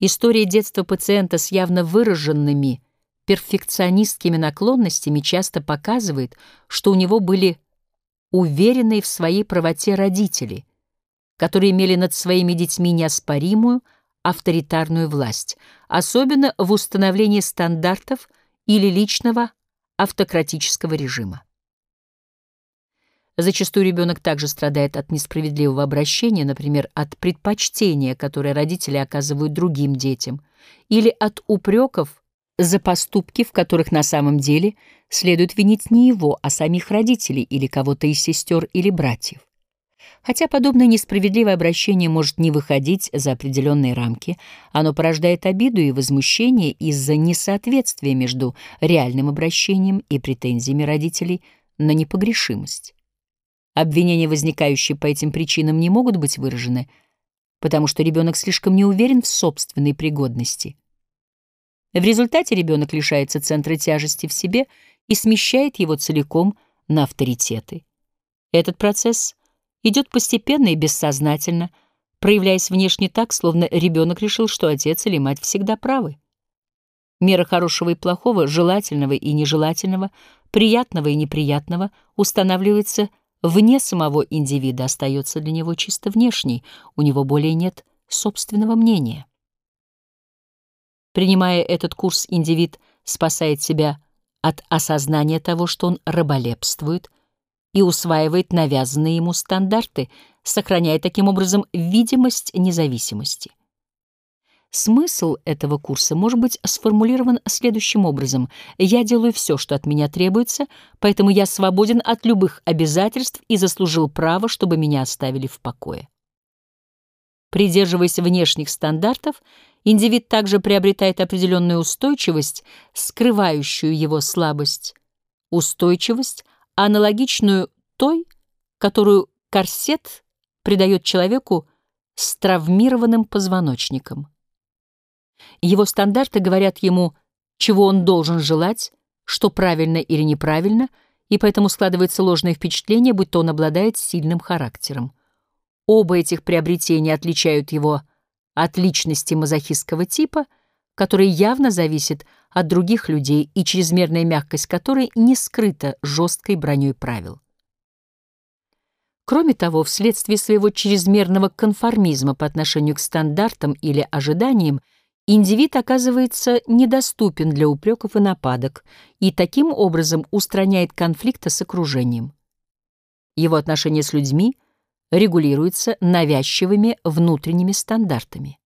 История детства пациента с явно выраженными перфекционистскими наклонностями часто показывает, что у него были уверенные в своей правоте родители, которые имели над своими детьми неоспоримую авторитарную власть, особенно в установлении стандартов или личного автократического режима. Зачастую ребенок также страдает от несправедливого обращения, например, от предпочтения, которое родители оказывают другим детям, или от упреков за поступки, в которых на самом деле следует винить не его, а самих родителей или кого-то из сестер или братьев. Хотя подобное несправедливое обращение может не выходить за определенные рамки, оно порождает обиду и возмущение из-за несоответствия между реальным обращением и претензиями родителей на непогрешимость. Обвинения, возникающие по этим причинам, не могут быть выражены, потому что ребенок слишком не уверен в собственной пригодности. В результате ребенок лишается центра тяжести в себе и смещает его целиком на авторитеты. Этот процесс идет постепенно и бессознательно, проявляясь внешне так, словно ребенок решил, что отец или мать всегда правы. Мера хорошего и плохого, желательного и нежелательного, приятного и неприятного устанавливается вне самого индивида остается для него чисто внешней, у него более нет собственного мнения. Принимая этот курс, индивид спасает себя от осознания того, что он раболепствует, и усваивает навязанные ему стандарты, сохраняя таким образом видимость независимости. Смысл этого курса может быть сформулирован следующим образом. «Я делаю все, что от меня требуется, поэтому я свободен от любых обязательств и заслужил право, чтобы меня оставили в покое». Придерживаясь внешних стандартов, индивид также приобретает определенную устойчивость, скрывающую его слабость. Устойчивость, аналогичную той, которую корсет придает человеку с травмированным позвоночником. Его стандарты говорят ему, чего он должен желать, что правильно или неправильно, и поэтому складывается ложное впечатление, будто он обладает сильным характером. Оба этих приобретения отличают его от личности мазохистского типа, который явно зависит от других людей и чрезмерная мягкость которой не скрыта жесткой броней правил. Кроме того, вследствие своего чрезмерного конформизма по отношению к стандартам или ожиданиям, индивид оказывается недоступен для упреков и нападок и таким образом устраняет конфликта с окружением. Его отношения с людьми регулируются навязчивыми внутренними стандартами.